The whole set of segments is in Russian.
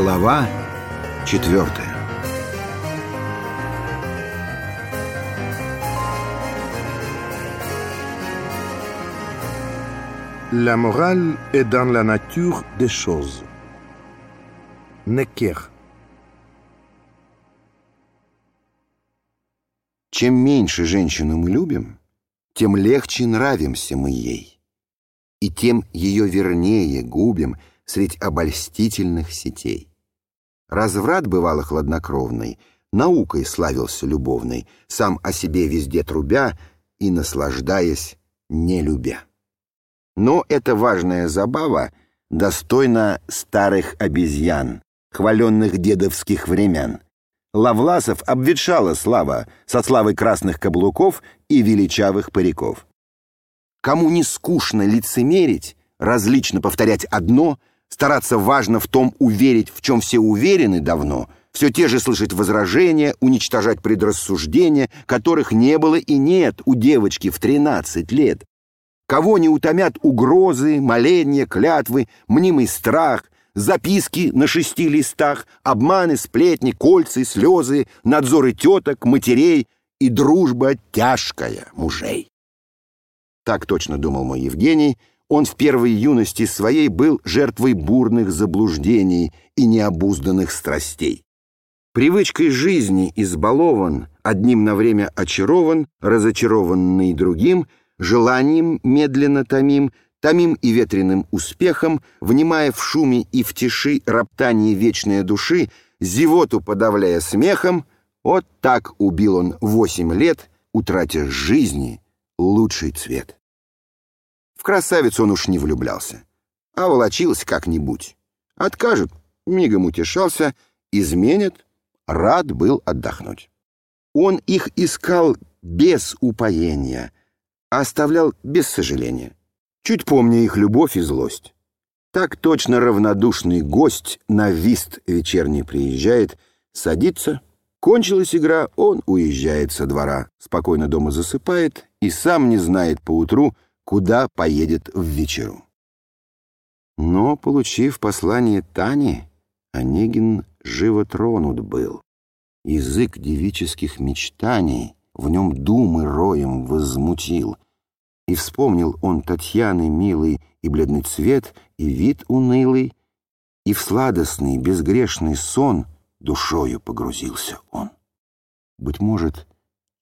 Глава четвертая La morale est dans la nature des choses. Necker. Чем меньше женщину мы любим, тем легче нравимся мы ей, и тем ее вернее губим средь обольстительных сетей. Разврат бывало хладнокровный, наукой славился любовной, сам о себе везде трубя и наслаждаясь, не любя. Но эта важная забава достойна старых обезьян, хваленных дедовских времен. Лавласов обветшала слава со славой красных каблуков и величавых париков. Кому не скучно лицемерить, различно повторять одно, стараться важно в том уверить, в чем все уверены давно, все те же слышать возражения, уничтожать предрассуждения, которых не было и нет у девочки в 13 лет, Кого не утомят угрозы, моления, клятвы, мнимый страх, записки на шести листах, обманы, сплетни, кольца, слезы, надзоры теток, матерей и дружба тяжкая мужей. Так точно думал мой Евгений. Он в первой юности своей был жертвой бурных заблуждений и необузданных страстей. Привычкой жизни избалован, одним на время очарован, разочарованный другим — желанием медленно томим, томим и ветреным успехом, внимая в шуме и в тиши роптание вечной души, зевоту подавляя смехом, вот так убил он восемь лет, утратя жизни лучший цвет. Красавицу он уж не влюблялся, а волочился как-нибудь. Откажут, мигом утешался, изменят, рад был отдохнуть. Он их искал без упоения — оставлял без сожаления, чуть помня их любовь и злость. Так точно равнодушный гость на вист вечерний приезжает, садится, кончилась игра, он уезжает со двора, спокойно дома засыпает и сам не знает поутру, куда поедет в вечеру. Но, получив послание Тани, Онегин живо тронут был. Язык девических мечтаний в нем думы роем возмутил. И вспомнил он Татьяны милый и бледный цвет, и вид унылый, и в сладостный, безгрешный сон душою погрузился он. Быть может,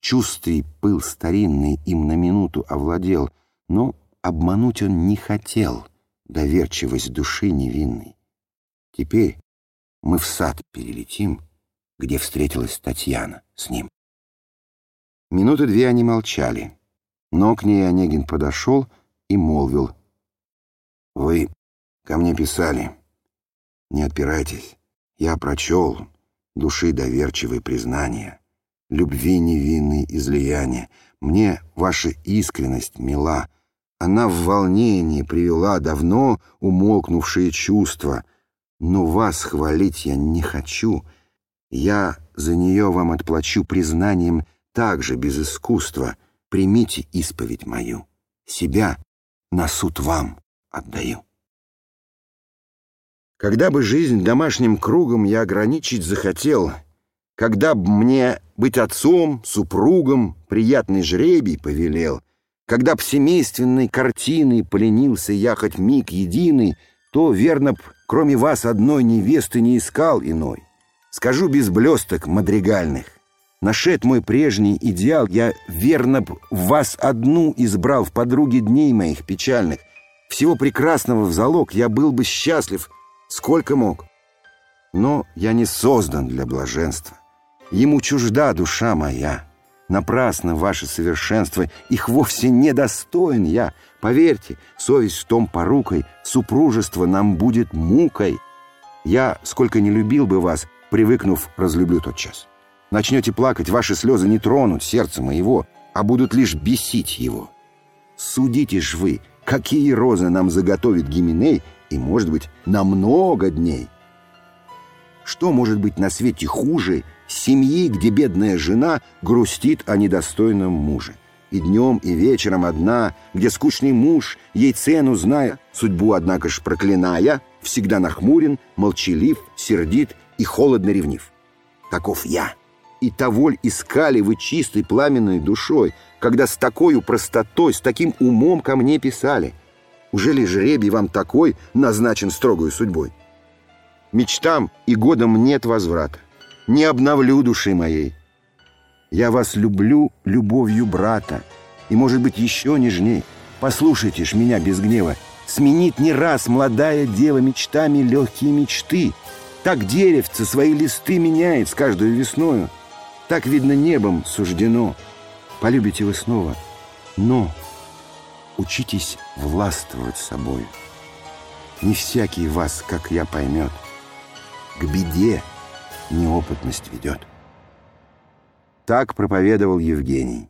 чувствий пыл старинный им на минуту овладел, но обмануть он не хотел доверчивость души невинной. Теперь мы в сад перелетим, где встретилась Татьяна с ним. Минуты две они молчали, но к ней Онегин подошел и молвил. «Вы ко мне писали. Не отпирайтесь. Я прочел души доверчивые признания, любви невинные излияния. Мне ваша искренность мила. Она в волнении привела давно умолкнувшие чувства. Но вас хвалить я не хочу. Я за нее вам отплачу признанием также без искусства примите исповедь мою. Себя на суд вам отдаю. Когда бы жизнь домашним кругом я ограничить захотел, когда б мне быть отцом, супругом, приятный жребий повелел, когда б семейственной картиной поленился я хоть миг единый, то, верно б, кроме вас одной невесты не искал иной. Скажу без блесток мадригальных. Нашед мой прежний идеал, я верно б вас одну избрал в подруге дней моих печальных. Всего прекрасного в залог я был бы счастлив, сколько мог. Но я не создан для блаженства. Ему чужда душа моя. Напрасно ваше совершенство, их вовсе не достоин я. Поверьте, совесть в том порукой, супружество нам будет мукой. Я, сколько не любил бы вас, привыкнув, разлюблю тот час. Начнете плакать, ваши слезы не тронут сердце моего, а будут лишь бесить его. Судите ж вы, какие розы нам заготовит Гименей, и, может быть, на много дней. Что может быть на свете хуже семьи, где бедная жена грустит о недостойном муже? и днем, и вечером одна, где скучный муж, ей цену зная, судьбу, однако ж проклиная, всегда нахмурен, молчалив, сердит и холодно ревнив. Таков я. И того ль искали вы чистой пламенной душой, когда с такой простотой, с таким умом ко мне писали? Уже ли жребий вам такой назначен строгой судьбой? Мечтам и годам нет возврата. Не обновлю души моей. Я вас люблю любовью брата, и, может быть, еще нежней. Послушайте ж меня без гнева. Сменит не раз молодая дева мечтами легкие мечты. Так деревце свои листы меняет с каждой весною. Так, видно, небом суждено. Полюбите вы снова, но учитесь властвовать собой. Не всякий вас, как я, поймет. К беде неопытность ведет. Так проповедовал Евгений.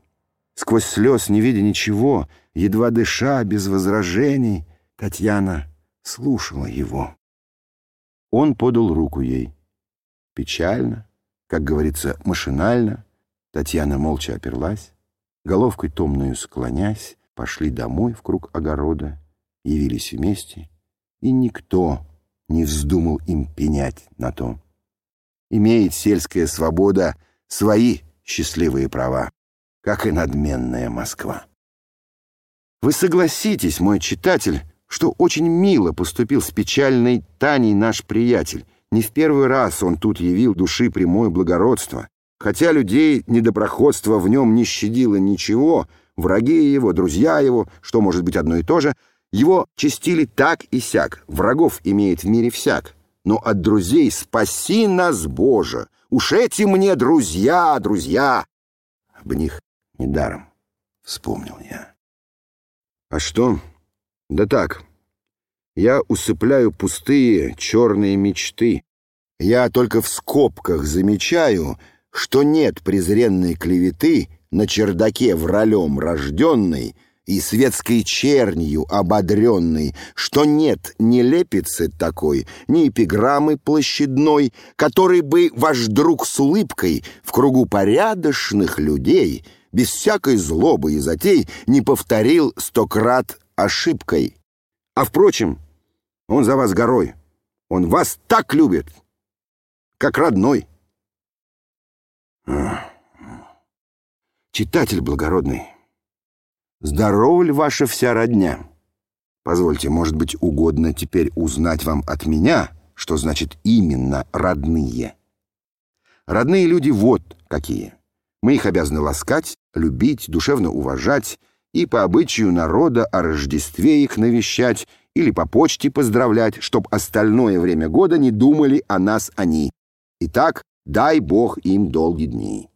Сквозь слез, не видя ничего, едва дыша, без возражений, Татьяна слушала его. Он подал руку ей. Печально, как говорится, машинально, Татьяна молча оперлась, головкой томную склонясь, пошли домой в круг огорода, явились вместе, и никто не вздумал им пенять на то. Имеет сельская свобода свои счастливые права, как и надменная Москва. Вы согласитесь, мой читатель, что очень мило поступил с печальной Таней наш приятель. Не в первый раз он тут явил души прямое благородство. Хотя людей недопроходство в нем не щадило ничего, враги его, друзья его, что может быть одно и то же, его чистили так и сяк, врагов имеет в мире всяк. Но от друзей спаси нас, Боже! Уж эти мне друзья, друзья! Об них недаром вспомнил я. А что? Да так, я усыпляю пустые черные мечты. Я только в скобках замечаю, что нет презренной клеветы на чердаке вралем рожденной и светской чернью ободренной, что нет ни лепицы такой, ни эпиграммы площадной, который бы ваш друг с улыбкой в кругу порядочных людей без всякой злобы и затей не повторил сто крат ошибкой. А впрочем, он за вас горой, он вас так любит, как родной. Читатель благородный, здорова ли ваша вся родня? Позвольте, может быть, угодно теперь узнать вам от меня, что значит именно родные. Родные люди вот какие. Мы их обязаны ласкать, любить, душевно уважать и по обычаю народа о Рождестве их навещать или по почте поздравлять, чтоб остальное время года не думали о нас они. Итак, дай Бог им долгие дни.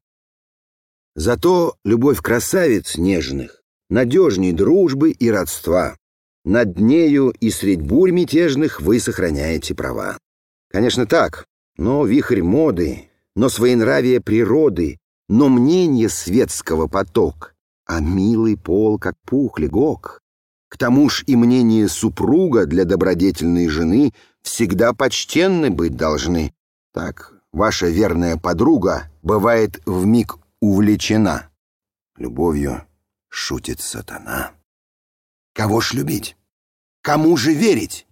Зато любовь красавиц нежных надежней дружбы и родства. Над нею и средь бурь мятежных вы сохраняете права. Конечно так, но вихрь моды, но своенравие природы, но мнение светского поток, а милый пол, как пух, легок. К тому ж и мнение супруга для добродетельной жены всегда почтенны быть должны. Так, ваша верная подруга бывает в миг увлечена. Любовью шутит сатана. Кого ж любить? Кому же верить?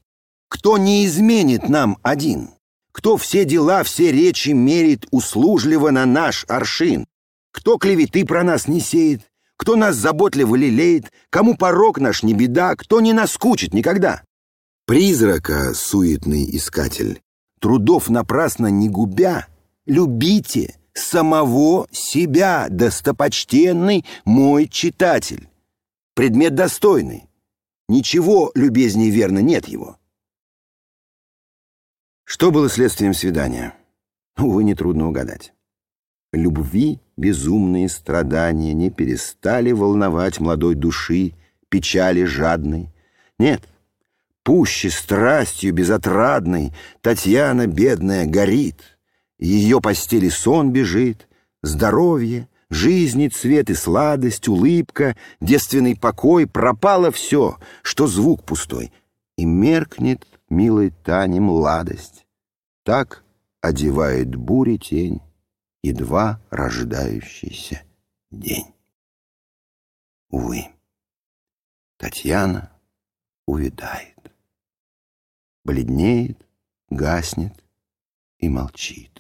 Кто не изменит нам один? Кто все дела, все речи мерит услужливо на наш аршин? Кто клеветы про нас не сеет? Кто нас заботливо лелеет? Кому порог наш не беда? Кто не наскучит никогда? Призрака, суетный искатель, трудов напрасно не губя, любите самого себя, достопочтенный мой читатель. Предмет достойный. Ничего любезнее верно нет его. Что было следствием свидания? Увы, нетрудно угадать. Любви безумные страдания не перестали волновать молодой души, печали жадной. Нет, пуще страстью безотрадной Татьяна бедная горит — ее постели сон бежит, здоровье, жизни цвет и сладость, улыбка, девственный покой, пропало все, что звук пустой, и меркнет милой Тане младость. Так одевает бури тень, едва рождающийся день. Увы, Татьяна увядает, бледнеет, гаснет и молчит.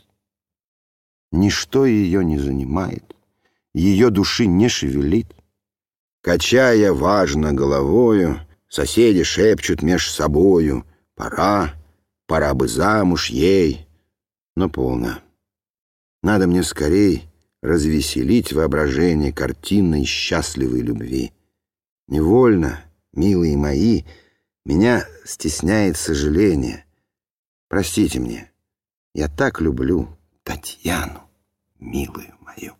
Ничто ее не занимает, ее души не шевелит. Качая важно головою, соседи шепчут меж собою, «Пора, пора бы замуж ей». Но полно. Надо мне скорей развеселить воображение картинной счастливой любви. Невольно, милые мои, меня стесняет сожаление. Простите мне, я так люблю Татьяну, милую мою.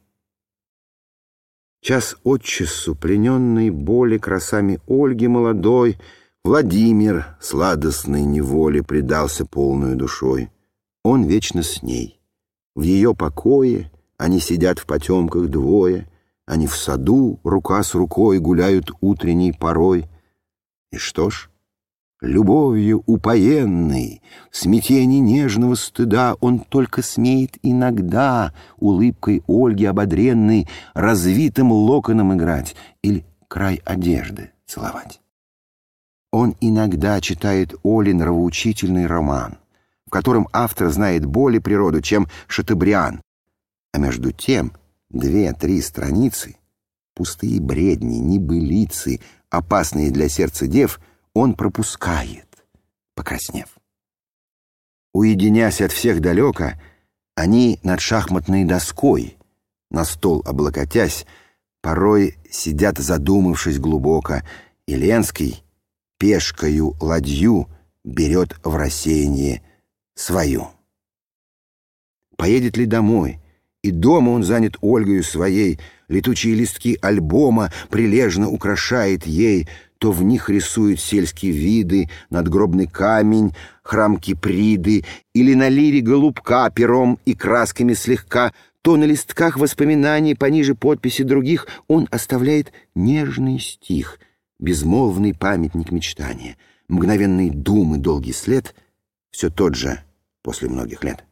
Час от часу, плененный боли красами Ольги молодой, Владимир сладостной неволе предался полную душой. Он вечно с ней. В ее покое они сидят в потемках двое, Они в саду рука с рукой гуляют утренней порой. И что ж, любовью упоенный, в смятении нежного стыда Он только смеет иногда улыбкой Ольги ободренной Развитым локоном играть или край одежды целовать. Он иногда читает Оле нравоучительный роман, в котором автор знает более природу, чем Шатебриан. А между тем две-три страницы, пустые бредни, небылицы, опасные для сердца дев, он пропускает, покраснев. Уединясь от всех далеко, они над шахматной доской, на стол облокотясь, порой сидят задумавшись глубоко, и Ленский — пешкою ладью берет в рассеяние свою. Поедет ли домой? И дома он занят Ольгою своей, летучие листки альбома прилежно украшает ей, то в них рисует сельские виды, надгробный камень, храм Киприды, или на лире голубка пером и красками слегка, то на листках воспоминаний пониже подписи других он оставляет нежный стих — безмолвный памятник мечтания, мгновенный думы, долгий след — все тот же после многих лет.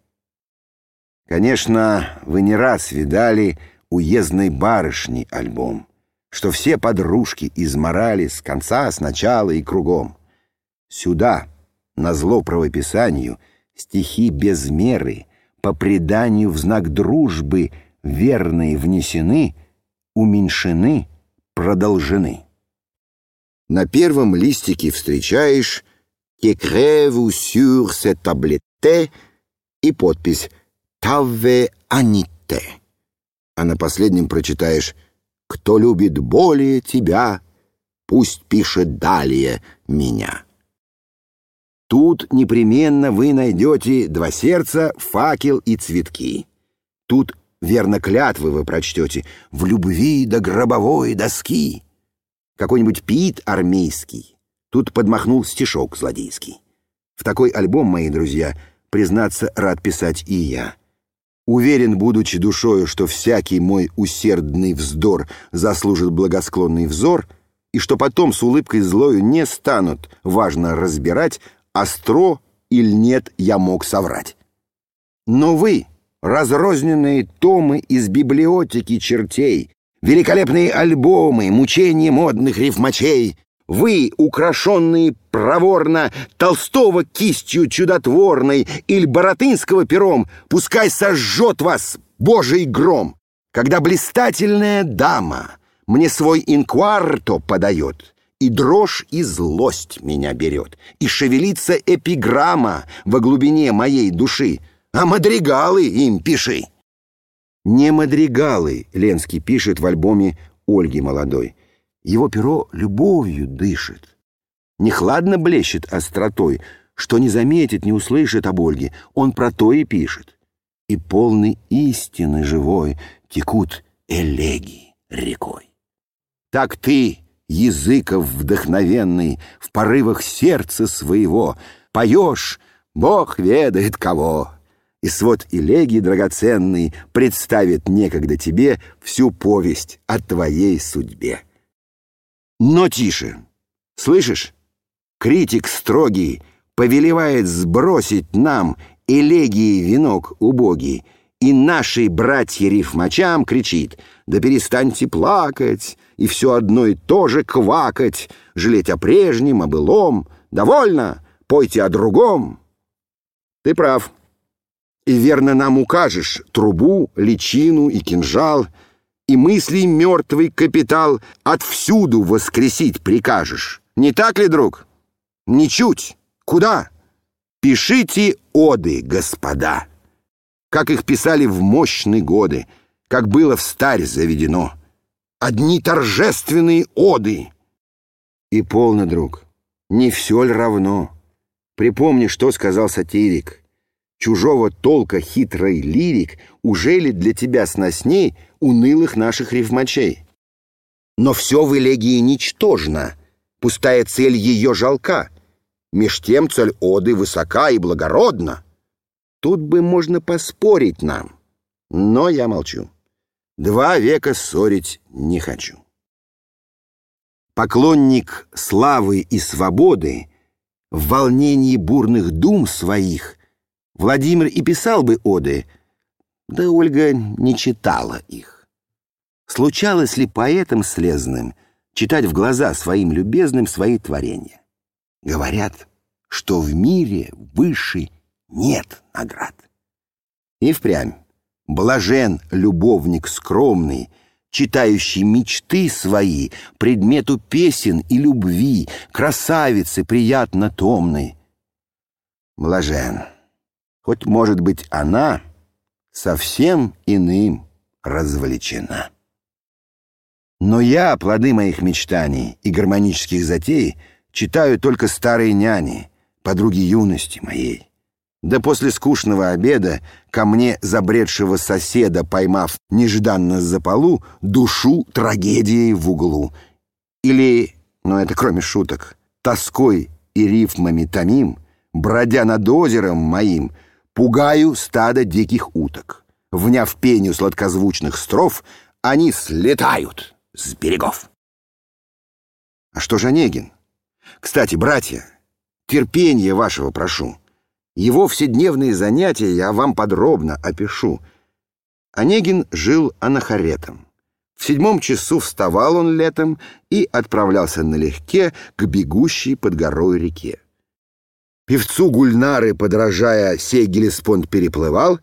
Конечно, вы не раз видали уездной барышни альбом, что все подружки изморали с конца, с начала и кругом. Сюда, на зло правописанию, стихи без меры, по преданию в знак дружбы верные внесены, уменьшены, продолжены. На первом листике встречаешь «Qu'écrivez-vous sur cette tablette» и подпись «Таве Аните». А на последнем прочитаешь «Кто любит более тебя, пусть пишет далее меня». Тут непременно вы найдете два сердца, факел и цветки. Тут верно клятвы вы прочтете «В любви до гробовой доски» какой-нибудь пит армейский. Тут подмахнул стишок злодейский. В такой альбом, мои друзья, признаться, рад писать и я. Уверен, будучи душою, что всякий мой усердный вздор заслужит благосклонный взор, и что потом с улыбкой злою не станут важно разбирать, остро или нет я мог соврать. Но вы, разрозненные томы из библиотеки чертей, великолепные альбомы, мучения модных рифмачей, вы, украшенные проворно Толстого кистью чудотворной или Боротынского пером, пускай сожжет вас божий гром, когда блистательная дама мне свой инкварто подает, и дрожь и злость меня берет, и шевелится эпиграмма во глубине моей души, а мадригалы им пиши. Не мадригалы Ленский пишет в альбоме Ольги молодой. Его перо любовью дышит. Не хладно блещет остротой, что не заметит, не услышит об Ольге. Он про то и пишет. И полный истины живой текут элегии рекой. Так ты, языков вдохновенный, в порывах сердца своего, поешь, Бог ведает кого, и свод элегий драгоценный представит некогда тебе всю повесть о твоей судьбе. Но тише, слышишь? Критик строгий повелевает сбросить нам элегии венок убогий и нашей братья-рифмачам кричит «Да перестаньте плакать, и все одно и то же квакать, жалеть о прежнем, о былом, довольно, пойте о другом». Ты прав. И верно нам укажешь трубу, личину и кинжал, и мысли мертвый капитал отвсюду воскресить прикажешь. Не так ли, друг? Ничуть. Куда? Пишите оды, господа как их писали в мощные годы, как было в старь заведено. Одни торжественные оды. И полно, друг, не все ли равно? Припомни, что сказал сатирик. Чужого толка хитрый лирик уже ли для тебя сносней унылых наших рифмачей? Но все в элегии ничтожно, пустая цель ее жалка. Меж тем цель оды высока и благородна. Тут бы можно поспорить нам, но я молчу. Два века ссорить не хочу. Поклонник славы и свободы, в волнении бурных дум своих, Владимир и писал бы оды, да Ольга не читала их. Случалось ли поэтам слезным читать в глаза своим любезным свои творения? Говорят, что в мире выше нет наград. И впрямь, блажен любовник скромный, читающий мечты свои, предмету песен и любви, красавицы приятно томной. Блажен, хоть, может быть, она совсем иным развлечена. Но я плоды моих мечтаний и гармонических затей читаю только старые няни, подруги юности моей. Да после скучного обеда ко мне забредшего соседа, поймав нежданно за полу, душу трагедией в углу. Или, ну это кроме шуток, тоской и рифмами томим, бродя над озером моим, пугаю стадо диких уток. Вняв пению сладкозвучных строф, они слетают с берегов. А что же Онегин? Кстати, братья, терпения вашего прошу. Его вседневные занятия я вам подробно опишу. Онегин жил анахаретом. В седьмом часу вставал он летом и отправлялся налегке к бегущей под горой реке. Певцу Гульнары, подражая, сей Гелеспонд переплывал,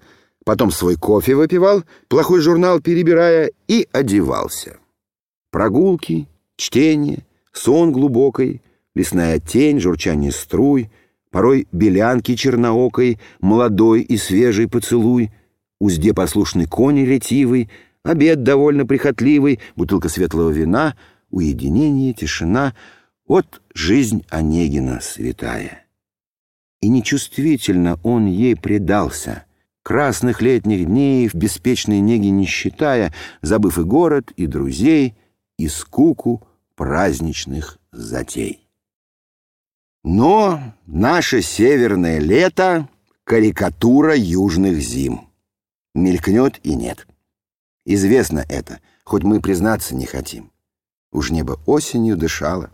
потом свой кофе выпивал, плохой журнал перебирая, и одевался. Прогулки, чтение, сон глубокой, лесная тень, журчание струй — порой белянки черноокой, молодой и свежий поцелуй, узде послушный конь ретивый, обед довольно прихотливый, бутылка светлого вина, уединение, тишина. Вот жизнь Онегина святая. И нечувствительно он ей предался, красных летних дней в беспечной неге не считая, забыв и город, и друзей, и скуку праздничных затей. Но наше северное лето — карикатура южных зим. Мелькнет и нет. Известно это, хоть мы признаться не хотим. Уж небо осенью дышало,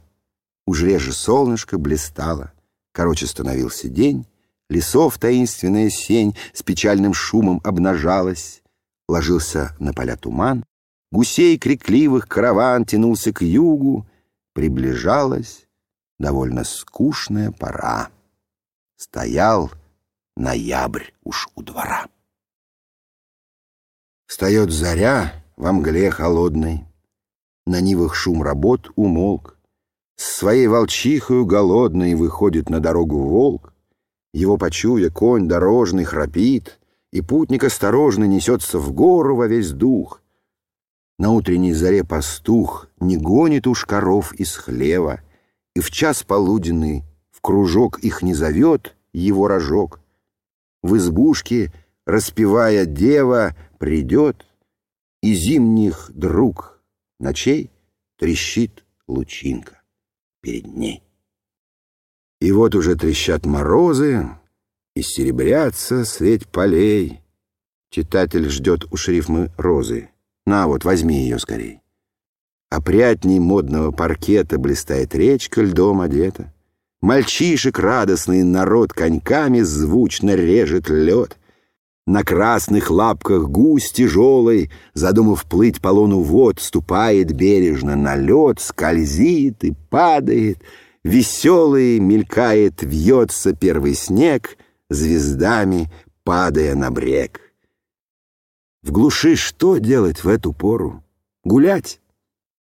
уж реже солнышко блистало. Короче, становился день, лесов таинственная сень с печальным шумом обнажалась. Ложился на поля туман, гусей крикливых караван тянулся к югу, приближалась довольно скучная пора. Стоял ноябрь уж у двора. Встает заря во мгле холодной, На нивах шум работ умолк, С своей волчихою голодной Выходит на дорогу волк, Его почуя конь дорожный храпит, И путник осторожно несется в гору во весь дух. На утренней заре пастух Не гонит уж коров из хлева, и в час полуденный в кружок их не зовет его рожок. В избушке, распевая дева, придет, и зимних друг ночей трещит лучинка перед ней. И вот уже трещат морозы, и серебрятся средь полей. Читатель ждет у шрифмы розы. На вот, возьми ее скорей. Опрятней модного паркета блистает речка, льдом одета. Мальчишек радостный народ коньками звучно режет лед. На красных лапках гусь тяжелый, Задумав плыть по лону вод, Ступает бережно на лед, Скользит и падает, Веселый мелькает, вьется первый снег, Звездами падая на брег. В глуши что делать в эту пору? Гулять?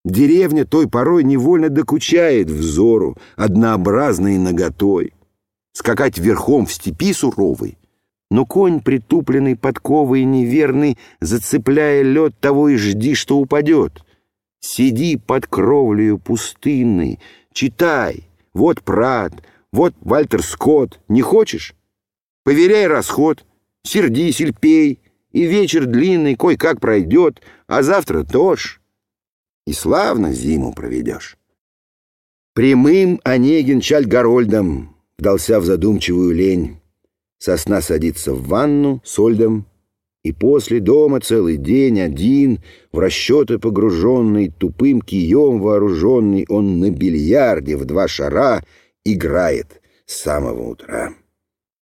Деревня той порой невольно докучает взору, однообразной наготой. Скакать верхом в степи суровой, но конь, притупленный подковой неверный, зацепляя лед, того и жди, что упадет. Сиди под кровлею пустынной, читай, вот Прат, вот Вальтер Скотт, не хочешь? Поверяй расход, сердись или пей, и вечер длинный кой-как пройдет, а завтра тоже и славно зиму проведешь. Прямым Онегин Чальгарольдом вдался в задумчивую лень. Сосна садится в ванну с Ольдом, и после дома целый день один, в расчеты погруженный, тупым кием вооруженный, он на бильярде в два шара играет с самого утра.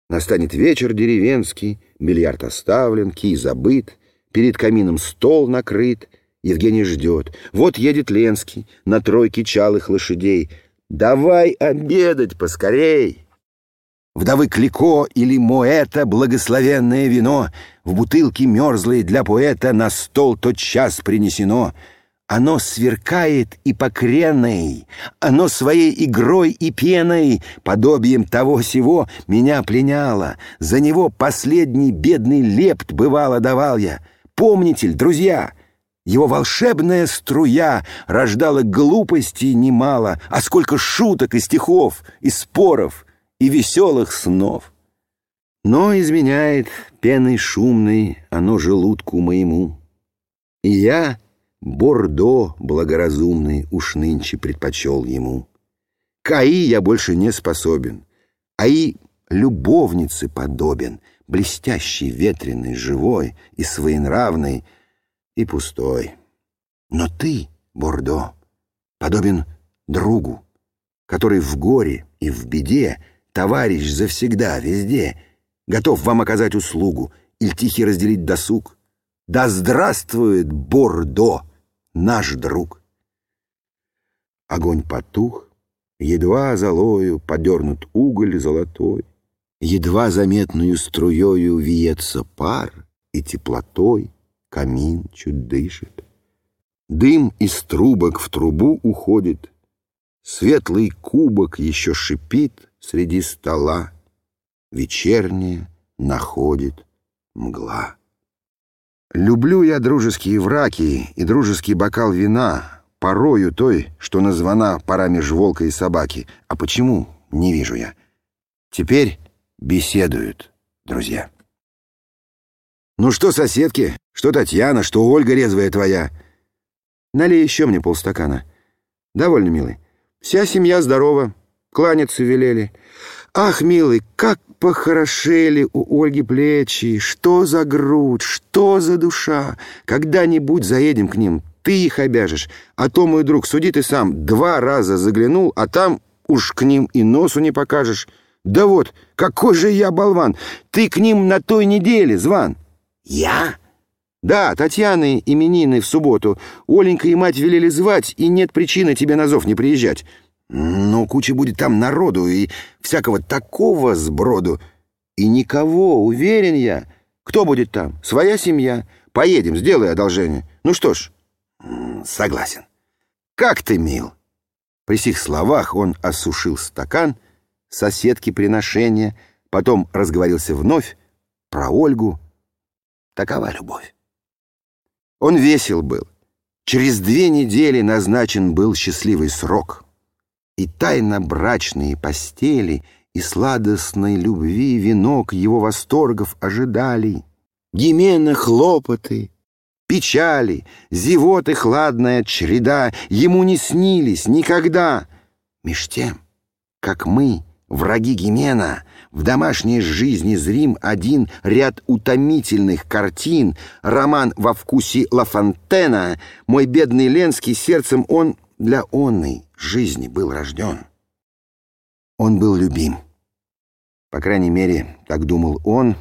Настанет вечер деревенский, бильярд оставлен, кий забыт, перед камином стол накрыт — Евгений ждет. Вот едет Ленский на тройке чалых лошадей. «Давай обедать поскорей!» Вдовы Клико или Моэта благословенное вино В бутылке мерзлые для поэта на стол тот час принесено. Оно сверкает и покренной, Оно своей игрой и пеной, Подобием того сего, меня пленяло. За него последний бедный лепт бывало давал я. Помните ли, друзья, его волшебная струя рождала глупостей немало, а сколько шуток и стихов, и споров, и веселых снов. Но изменяет пеной шумной оно желудку моему. И я, Бордо благоразумный, уж нынче предпочел ему. Каи я больше не способен, Аи любовнице подобен, блестящий, ветреный, живой и своенравный — и пустой. Но ты, Бордо, подобен другу, который в горе и в беде, товарищ завсегда, везде, готов вам оказать услугу или тихий разделить досуг. Да здравствует Бордо, наш друг! Огонь потух, едва золою подернут уголь золотой, едва заметную струею виется пар и теплотой камин чуть дышит. Дым из трубок в трубу уходит, Светлый кубок еще шипит среди стола, Вечерняя находит мгла. Люблю я дружеские враки и дружеский бокал вина, Порою той, что названа пора меж волка и собаки. А почему, не вижу я. Теперь беседуют друзья. «Ну что, соседки, что Татьяна, что Ольга резвая твоя?» «Налей еще мне полстакана». «Довольно, милый. Вся семья здорова, кланяться велели». «Ах, милый, как похорошели у Ольги плечи! Что за грудь, что за душа! Когда-нибудь заедем к ним, ты их обяжешь. А то, мой друг, суди ты сам, два раза заглянул, а там уж к ним и носу не покажешь. Да вот, какой же я болван! Ты к ним на той неделе, Зван!» «Я?» «Да, Татьяны именины в субботу. Оленька и мать велели звать, и нет причины тебе на зов не приезжать. Но куча будет там народу и всякого такого сброду. И никого, уверен я. Кто будет там? Своя семья. Поедем, сделай одолжение. Ну что ж, согласен. Как ты мил!» При сих словах он осушил стакан, соседки приношения, потом разговорился вновь про Ольгу, Такова любовь. Он весел был. Через две недели назначен был счастливый срок. И тайно брачные постели, и сладостной любви венок его восторгов ожидали. Гимена хлопоты, печали, зевоты хладная череда ему не снились никогда. Меж тем, как мы, враги Гимена, в домашней жизни зрим один ряд утомительных картин, роман во вкусе Ла Фонтена, мой бедный Ленский, сердцем он для онной жизни был рожден. Он был любим. По крайней мере, так думал он,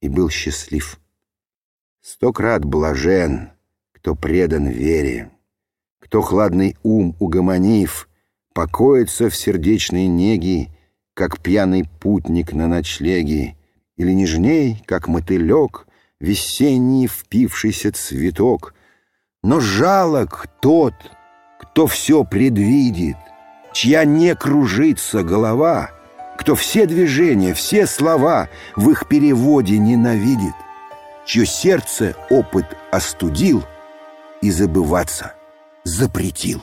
и был счастлив. Сто крат блажен, кто предан вере, кто хладный ум угомонив, покоится в сердечной неге, как пьяный путник на ночлеге, или нежней, как мотылек, весенний впившийся цветок. Но жалок тот, кто все предвидит, чья не кружится голова, кто все движения, все слова в их переводе ненавидит, чье сердце опыт остудил и забываться запретил.